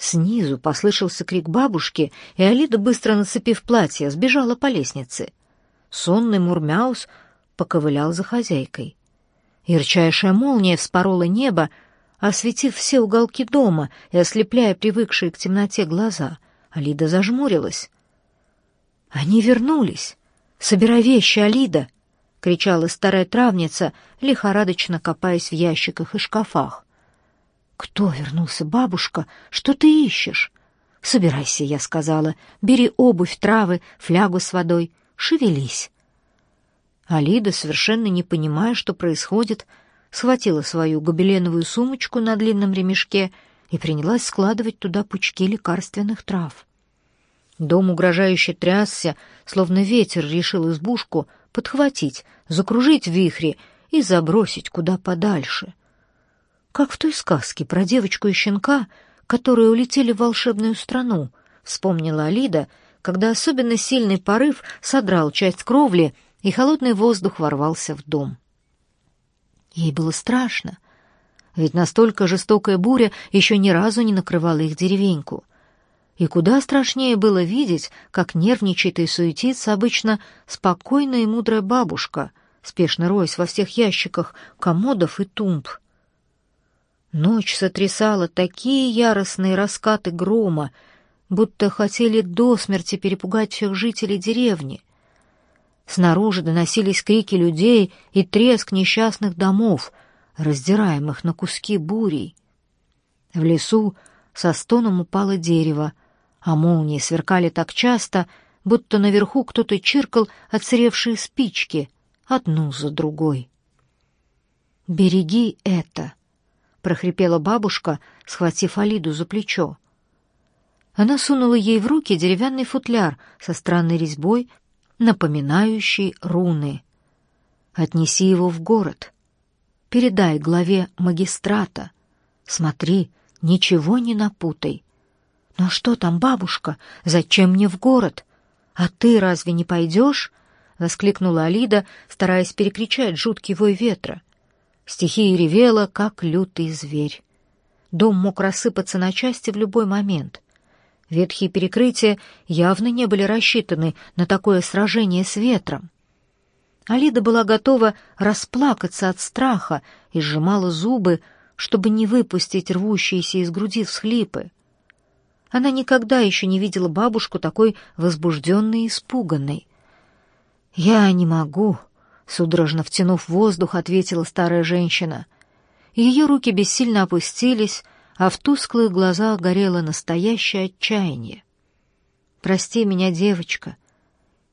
Снизу послышался крик бабушки, и Алида, быстро нацепив платье, сбежала по лестнице. Сонный Мурмяус поковылял за хозяйкой. Ярчайшая молния вспорола небо, осветив все уголки дома и ослепляя привыкшие к темноте глаза. Алида зажмурилась. «Они вернулись! Собирай вещи, Алида!» — кричала старая травница, лихорадочно копаясь в ящиках и шкафах. «Кто вернулся, бабушка? Что ты ищешь?» «Собирайся», — я сказала. «Бери обувь, травы, флягу с водой. Шевелись». Алида, совершенно не понимая, что происходит, схватила свою гобеленовую сумочку на длинном ремешке и принялась складывать туда пучки лекарственных трав. Дом угрожающе трясся, словно ветер решил избушку подхватить, закружить в вихре и забросить куда подальше как в той сказке про девочку и щенка, которые улетели в волшебную страну, вспомнила Алида, когда особенно сильный порыв содрал часть кровли, и холодный воздух ворвался в дом. Ей было страшно, ведь настолько жестокая буря еще ни разу не накрывала их деревеньку. И куда страшнее было видеть, как нервничает и суетится обычно спокойная и мудрая бабушка, спешно роясь во всех ящиках комодов и тумб. Ночь сотрясала такие яростные раскаты грома, будто хотели до смерти перепугать всех жителей деревни. Снаружи доносились крики людей и треск несчастных домов, раздираемых на куски бурей. В лесу со стоном упало дерево, а молнии сверкали так часто, будто наверху кто-то чиркал отсыревшие спички, одну за другой. «Береги это!» — прохрипела бабушка, схватив Алиду за плечо. Она сунула ей в руки деревянный футляр со странной резьбой, напоминающий руны. «Отнеси его в город. Передай главе магистрата. Смотри, ничего не напутай». «Ну а что там, бабушка? Зачем мне в город? А ты разве не пойдешь?» — воскликнула Алида, стараясь перекричать жуткий вой ветра. Стихия ревела, как лютый зверь. Дом мог рассыпаться на части в любой момент. Ветхие перекрытия явно не были рассчитаны на такое сражение с ветром. Алида была готова расплакаться от страха и сжимала зубы, чтобы не выпустить рвущиеся из груди всхлипы. Она никогда еще не видела бабушку такой возбужденной и испуганной. «Я не могу», Судорожно втянув воздух, ответила старая женщина. Ее руки бессильно опустились, а в тусклых глазах горело настоящее отчаяние. «Прости меня, девочка.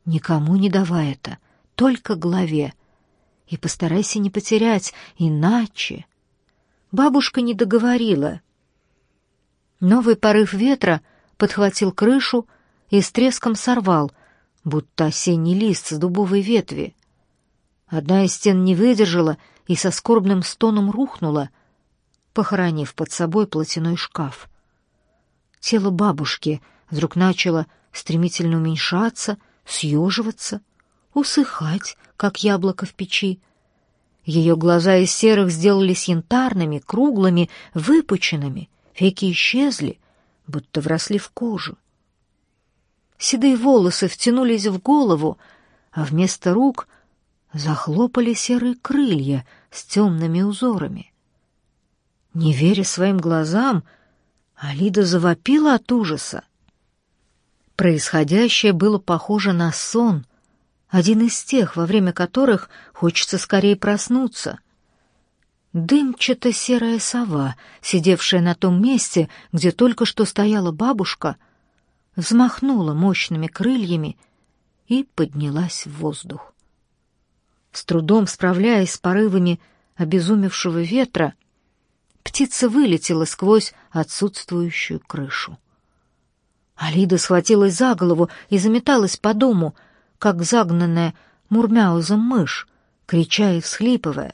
Никому не давай это, только главе. И постарайся не потерять, иначе...» Бабушка не договорила. Новый порыв ветра подхватил крышу и с треском сорвал, будто осенний лист с дубовой ветви. Одна из стен не выдержала и со скорбным стоном рухнула, похоронив под собой платяной шкаф. Тело бабушки вдруг начало стремительно уменьшаться, съеживаться, усыхать, как яблоко в печи. Ее глаза из серых сделались янтарными, круглыми, выпученными, веки исчезли, будто вросли в кожу. Седые волосы втянулись в голову, а вместо рук захлопали серые крылья с темными узорами. Не веря своим глазам, Алида завопила от ужаса. Происходящее было похоже на сон, один из тех, во время которых хочется скорее проснуться. Дымчато-серая сова, сидевшая на том месте, где только что стояла бабушка, взмахнула мощными крыльями и поднялась в воздух. С трудом справляясь с порывами обезумевшего ветра, птица вылетела сквозь отсутствующую крышу. Алида схватилась за голову и заметалась по дому, как загнанная мурмяузом мышь, крича и всхлипывая.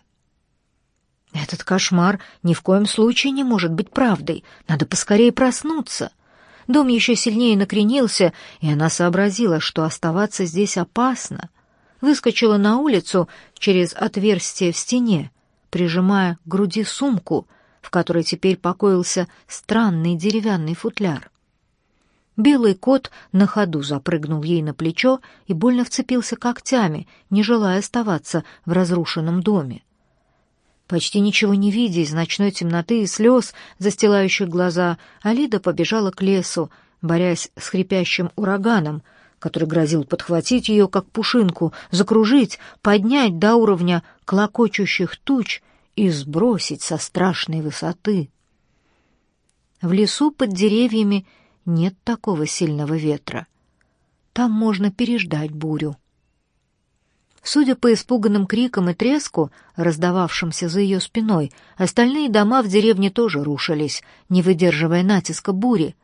Этот кошмар ни в коем случае не может быть правдой. Надо поскорее проснуться. Дом еще сильнее накренился, и она сообразила, что оставаться здесь опасно — выскочила на улицу через отверстие в стене, прижимая к груди сумку, в которой теперь покоился странный деревянный футляр. Белый кот на ходу запрыгнул ей на плечо и больно вцепился когтями, не желая оставаться в разрушенном доме. Почти ничего не видя из ночной темноты и слез, застилающих глаза, Алида побежала к лесу, борясь с хрипящим ураганом, который грозил подхватить ее, как пушинку, закружить, поднять до уровня клокочущих туч и сбросить со страшной высоты. В лесу под деревьями нет такого сильного ветра. Там можно переждать бурю. Судя по испуганным крикам и треску, раздававшимся за ее спиной, остальные дома в деревне тоже рушились, не выдерживая натиска бури.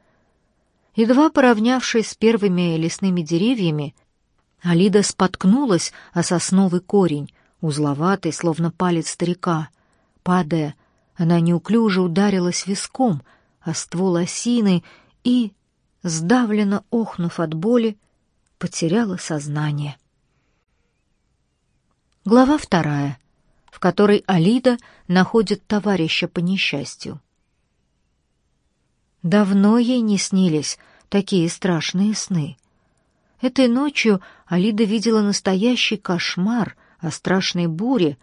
Едва поравнявшись с первыми лесными деревьями, Алида споткнулась о сосновый корень, узловатый, словно палец старика. Падая, она неуклюже ударилась виском о ствол осины и, сдавленно охнув от боли, потеряла сознание. Глава вторая, в которой Алида находит товарища по несчастью. Давно ей не снились такие страшные сны. Этой ночью Алида видела настоящий кошмар о страшной буре,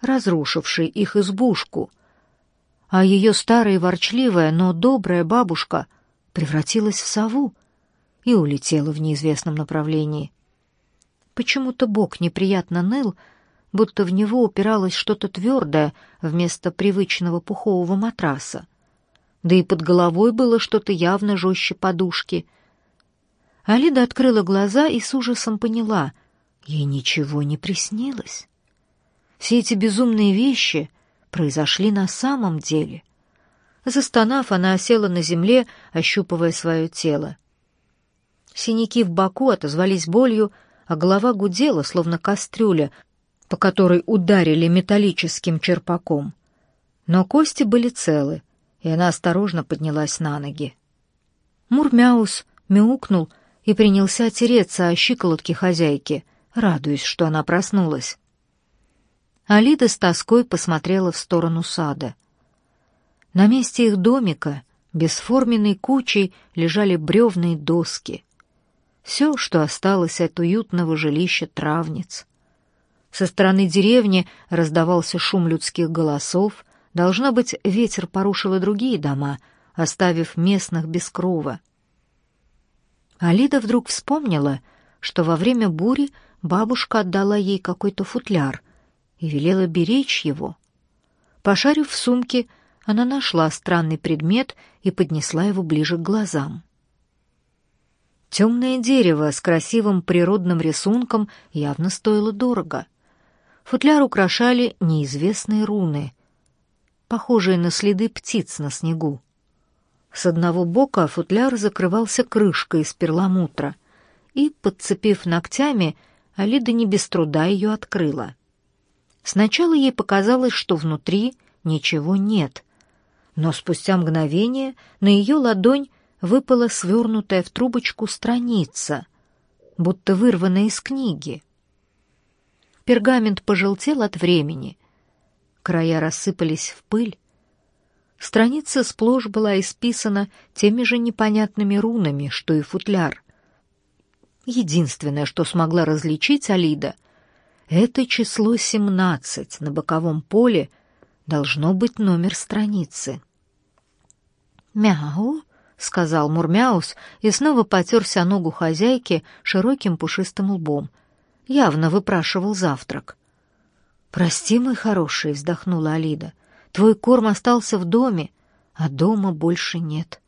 разрушившей их избушку, а ее старая ворчливая, но добрая бабушка — превратилась в сову и улетела в неизвестном направлении. Почему-то бок неприятно ныл, будто в него упиралось что-то твердое вместо привычного пухового матраса. Да и под головой было что-то явно жестче подушки. Алида открыла глаза и с ужасом поняла — ей ничего не приснилось. Все эти безумные вещи произошли на самом деле — Застонав, она осела на земле, ощупывая свое тело. Синяки в боку отозвались болью, а голова гудела, словно кастрюля, по которой ударили металлическим черпаком. Но кости были целы, и она осторожно поднялась на ноги. Мурмяус мяукнул и принялся тереться о щиколотки хозяйки, радуясь, что она проснулась. Алида с тоской посмотрела в сторону сада. На месте их домика бесформенной кучей лежали бревные доски. Все, что осталось от уютного жилища травниц. Со стороны деревни раздавался шум людских голосов. Должно быть, ветер порушил и другие дома, оставив местных без крова. Алида вдруг вспомнила, что во время бури бабушка отдала ей какой-то футляр и велела беречь его. Пошарив в сумке, она нашла странный предмет и поднесла его ближе к глазам. Темное дерево с красивым природным рисунком явно стоило дорого. Футляр украшали неизвестные руны, похожие на следы птиц на снегу. С одного бока футляр закрывался крышкой из перламутра, и, подцепив ногтями, Алида не без труда ее открыла. Сначала ей показалось, что внутри ничего нет, но спустя мгновение на ее ладонь выпала свернутая в трубочку страница, будто вырванная из книги. Пергамент пожелтел от времени, края рассыпались в пыль. Страница сплошь была исписана теми же непонятными рунами, что и футляр. Единственное, что смогла различить Алида, это число семнадцать на боковом поле — Должно быть номер страницы. «Мяу», — сказал Мурмяус и снова потерся ногу хозяйки широким пушистым лбом. Явно выпрашивал завтрак. «Прости, мой хороший», — вздохнула Алида. «Твой корм остался в доме, а дома больше нет.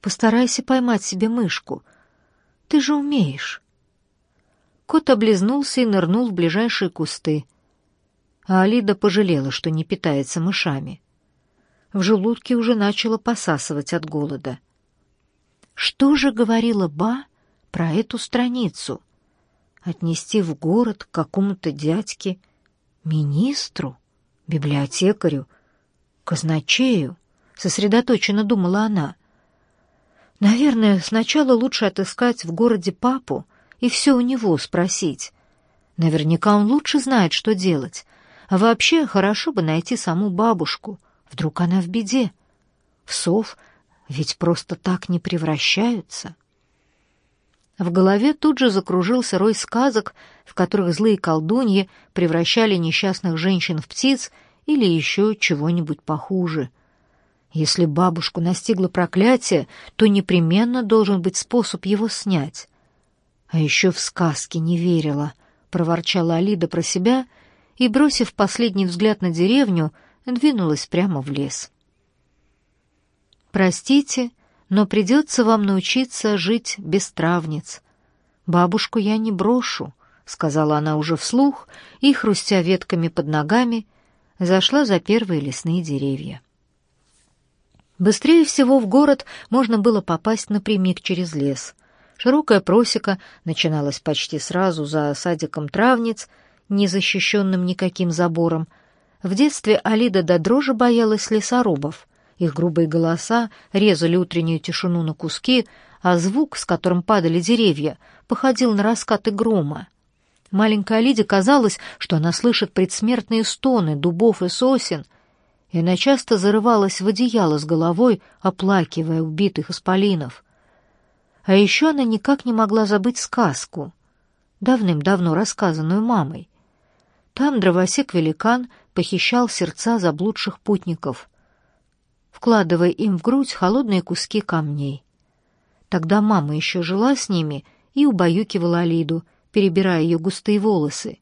Постарайся поймать себе мышку. Ты же умеешь». Кот облизнулся и нырнул в ближайшие кусты — а Алида пожалела, что не питается мышами. В желудке уже начало посасывать от голода. Что же говорила Ба про эту страницу? Отнести в город к какому-то дядьке, министру, библиотекарю, казначею? Сосредоточенно думала она. Наверное, сначала лучше отыскать в городе папу и все у него спросить. Наверняка он лучше знает, что делать, а вообще хорошо бы найти саму бабушку. Вдруг она в беде? В сов ведь просто так не превращаются. В голове тут же закружился рой сказок, в которых злые колдуньи превращали несчастных женщин в птиц или еще чего-нибудь похуже. Если бабушку настигло проклятие, то непременно должен быть способ его снять. А еще в сказки не верила, проворчала Алида про себя и, бросив последний взгляд на деревню, двинулась прямо в лес. Простите, но придется вам научиться жить без травниц. Бабушку я не брошу, сказала она уже вслух и, хрустя ветками под ногами, зашла за первые лесные деревья. Быстрее всего в город можно было попасть напрямик через лес. Широкая просека начиналась почти сразу за садиком травниц, не защищенным никаким забором. В детстве Алида до дрожи боялась лесорубов. Их грубые голоса резали утреннюю тишину на куски, а звук, с которым падали деревья, походил на раскаты грома. Маленькой Алиде казалось, что она слышит предсмертные стоны дубов и сосен, и она часто зарывалась в одеяло с головой, оплакивая убитых исполинов. А еще она никак не могла забыть сказку, давным-давно рассказанную мамой. Там дровосек-великан похищал сердца заблудших путников — вкладывая им в грудь холодные куски камней. Тогда мама еще жила с ними и убаюкивала Алиду, перебирая ее густые волосы.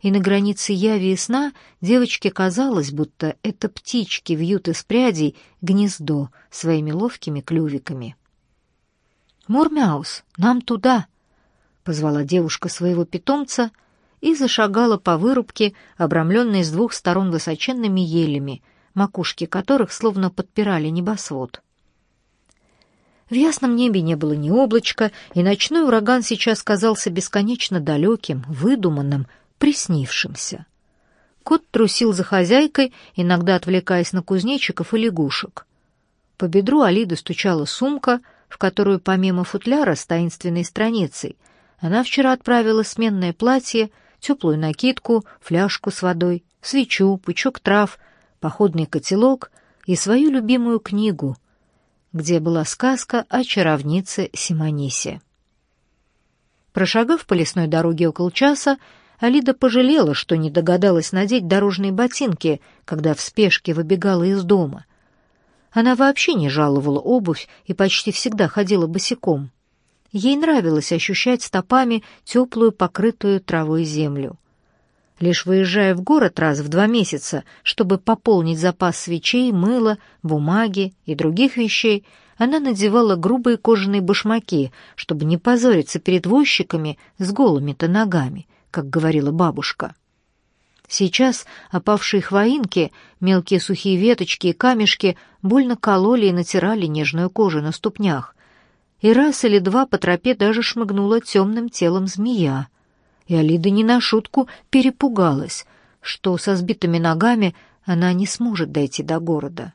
И на границе яви и сна девочке казалось, будто это птички вьют из прядей гнездо своими ловкими клювиками. «Мурмяус, нам туда!» — позвала девушка своего питомца и зашагала по вырубке, обрамленной с двух сторон высоченными елями — макушки которых словно подпирали небосвод. В ясном небе не было ни облачка, и ночной ураган сейчас казался бесконечно далеким, выдуманным, приснившимся. Кот трусил за хозяйкой, иногда отвлекаясь на кузнечиков и лягушек. По бедру Алиды стучала сумка, в которую помимо футляра с таинственной страницей она вчера отправила сменное платье, теплую накидку, фляжку с водой, свечу, пучок трав, походный котелок и свою любимую книгу, где была сказка о чаровнице Симонисе. Прошагав по лесной дороге около часа, Алида пожалела, что не догадалась надеть дорожные ботинки, когда в спешке выбегала из дома. Она вообще не жаловала обувь и почти всегда ходила босиком. Ей нравилось ощущать стопами теплую, покрытую травой землю. Лишь выезжая в город раз в два месяца, чтобы пополнить запас свечей, мыла, бумаги и других вещей, она надевала грубые кожаные башмаки, чтобы не позориться перед возчиками с голыми-то ногами, как говорила бабушка. Сейчас опавшие хвоинки, мелкие сухие веточки и камешки больно кололи и натирали нежную кожу на ступнях. И раз или два по тропе даже шмыгнула темным телом змея — и Алида не на шутку перепугалась, что со сбитыми ногами она не сможет дойти до города.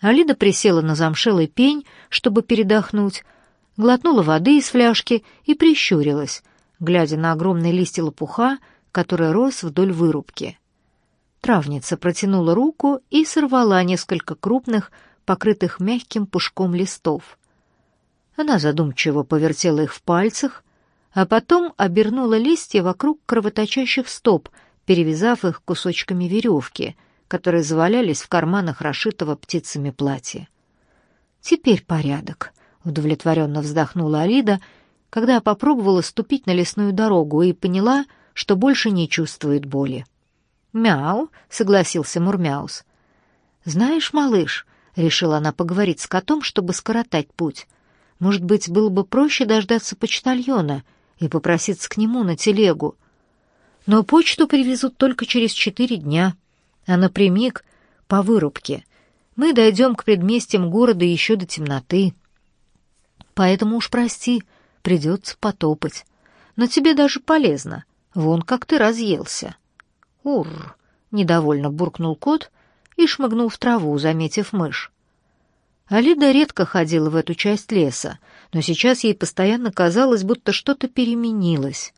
Алида присела на замшелый пень, чтобы передохнуть, глотнула воды из фляжки и прищурилась, глядя на огромные листья лопуха, который рос вдоль вырубки. Травница протянула руку и сорвала несколько крупных, покрытых мягким пушком листов. Она задумчиво повертела их в пальцах, а потом обернула листья вокруг кровоточащих стоп, перевязав их кусочками веревки, которые завалялись в карманах расшитого птицами платья. «Теперь порядок», — удовлетворенно вздохнула Алида, когда попробовала ступить на лесную дорогу и поняла, что больше не чувствует боли. «Мяу», — согласился Мурмяус. «Знаешь, малыш», — решила она поговорить с котом, чтобы скоротать путь, — «может быть, было бы проще дождаться почтальона», — и попроситься к нему на телегу. Но почту привезут только через четыре дня, а напрямик по вырубке. Мы дойдем к предместьям города еще до темноты. Поэтому уж прости, придется потопать. Но тебе даже полезно. Вон как ты разъелся. Ур! недовольно буркнул кот и шмыгнул в траву, заметив мышь. Алида редко ходила в эту часть леса, но сейчас ей постоянно казалось, будто что-то переменилось.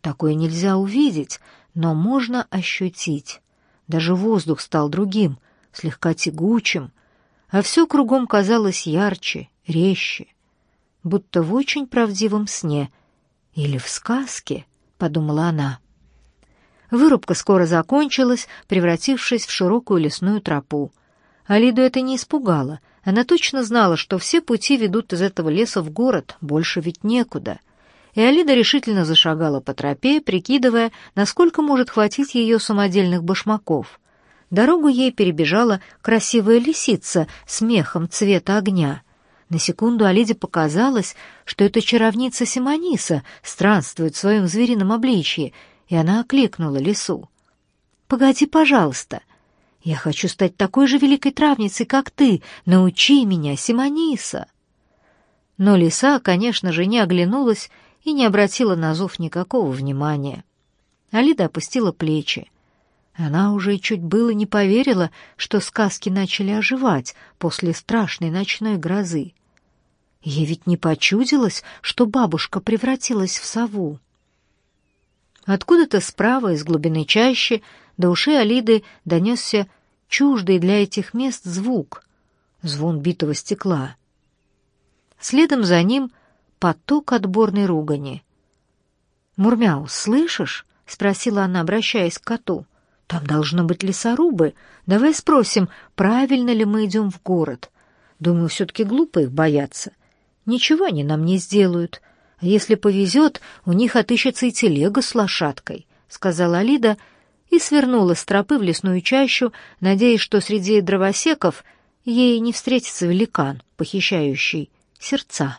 Такое нельзя увидеть, но можно ощутить. Даже воздух стал другим, слегка тягучим, а все кругом казалось ярче, резче, будто в очень правдивом сне или в сказке, подумала она. Вырубка скоро закончилась, превратившись в широкую лесную тропу. Алиду это не испугало. Она точно знала, что все пути ведут из этого леса в город, больше ведь некуда. И Алида решительно зашагала по тропе, прикидывая, насколько может хватить ее самодельных башмаков. Дорогу ей перебежала красивая лисица с мехом цвета огня. На секунду Алиде показалось, что это чаровница Симониса странствует в своем зверином обличье, и она окликнула лису. «Погоди, пожалуйста. Я хочу стать такой же великой травницей, как ты. Научи меня, Симониса!» Но лиса, конечно же, не оглянулась и не обратила на зов никакого внимания. Алида опустила плечи. Она уже чуть было не поверила, что сказки начали оживать после страшной ночной грозы. Ей ведь не почудилось, что бабушка превратилась в сову. Откуда-то справа, из глубины чащи, до ушей Алиды донесся чуждый для этих мест звук — звон битого стекла. Следом за ним поток отборной ругани. «Мурмяу, слышишь?» — спросила она, обращаясь к коту. «Там должно быть лесорубы. Давай спросим, правильно ли мы идем в город. Думаю, все-таки глупо их бояться. Ничего они нам не сделают. Если повезет, у них отыщется и телега с лошадкой», — сказала Алида и свернула с тропы в лесную чащу, надеясь, что среди дровосеков ей не встретится великан, похищающий сердца.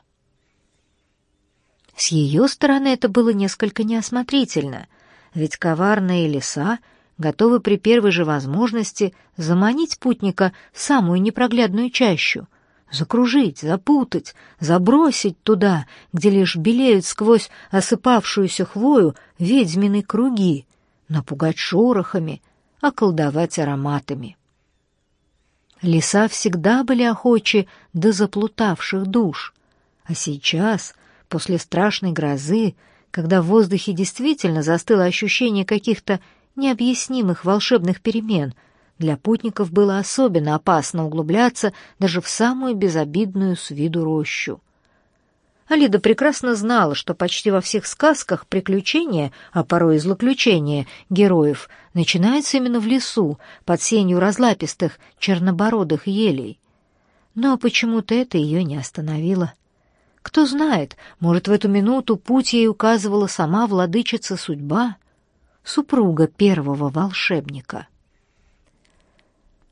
С ее стороны это было несколько неосмотрительно, ведь коварные леса готовы при первой же возможности заманить путника в самую непроглядную чащу — закружить, запутать, забросить туда, где лишь белеют сквозь осыпавшуюся хвою ведьмины круги, напугать шорохами, околдовать ароматами. Леса всегда были охочи до заплутавших душ, а сейчас, после страшной грозы, когда в воздухе действительно застыло ощущение каких-то необъяснимых волшебных перемен — для путников было особенно опасно углубляться даже в самую безобидную с виду рощу. Алида прекрасно знала, что почти во всех сказках приключения, а порой и злоключения героев начинаются именно в лесу, под сенью разлапистых чернобородых елей. Но почему-то это ее не остановило. Кто знает, может, в эту минуту путь ей указывала сама владычица судьба, супруга первого волшебника.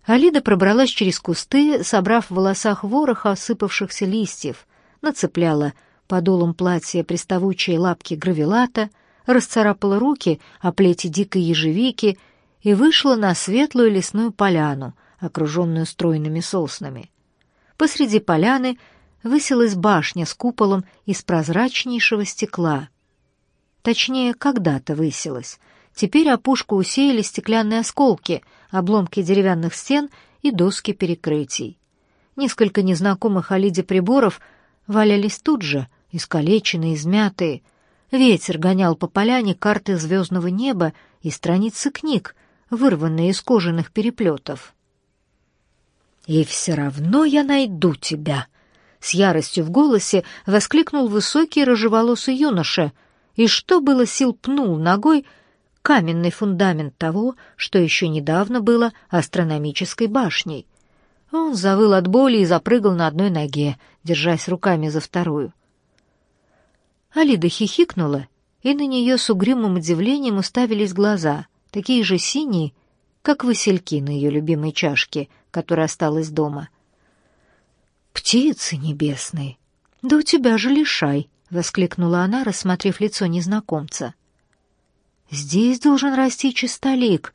Алида пробралась через кусты, собрав в волосах ворох осыпавшихся листьев, нацепляла подолом платья приставучие лапки гравелата, расцарапала руки о плети дикой ежевики и вышла на светлую лесную поляну, окруженную стройными соснами. Посреди поляны высилась башня с куполом из прозрачнейшего стекла. Точнее, когда-то высилась. Теперь опушку усеяли стеклянные осколки — обломки деревянных стен и доски перекрытий. Несколько незнакомых Алиде приборов валялись тут же, искалеченные, измятые. Ветер гонял по поляне карты звездного неба и страницы книг, вырванные из кожаных переплетов. «И все равно я найду тебя!» С яростью в голосе воскликнул высокий рыжеволосый юноша, и что было сил пнул ногой каменный фундамент того, что еще недавно было астрономической башней. Он завыл от боли и запрыгал на одной ноге, держась руками за вторую. Алида хихикнула, и на нее с угрюмым удивлением уставились глаза, такие же синие, как васильки на ее любимой чашке, которая осталась дома. «Птицы небесные! Да у тебя же лишай!» — воскликнула она, рассмотрев лицо незнакомца. — Здесь должен расти чистолик.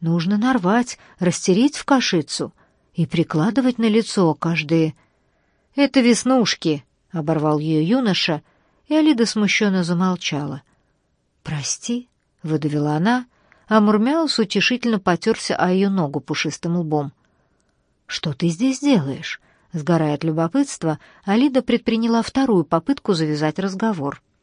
Нужно нарвать, растереть в кашицу и прикладывать на лицо каждые. «Это веснушки», — оборвал ее юноша, и Алида смущенно замолчала. «Прости», — выдавила она, а Мурмяус утешительно потерся о ее ногу пушистым лбом. «Что ты здесь делаешь?» Сгорая от любопытства, Алида предприняла вторую попытку завязать разговор —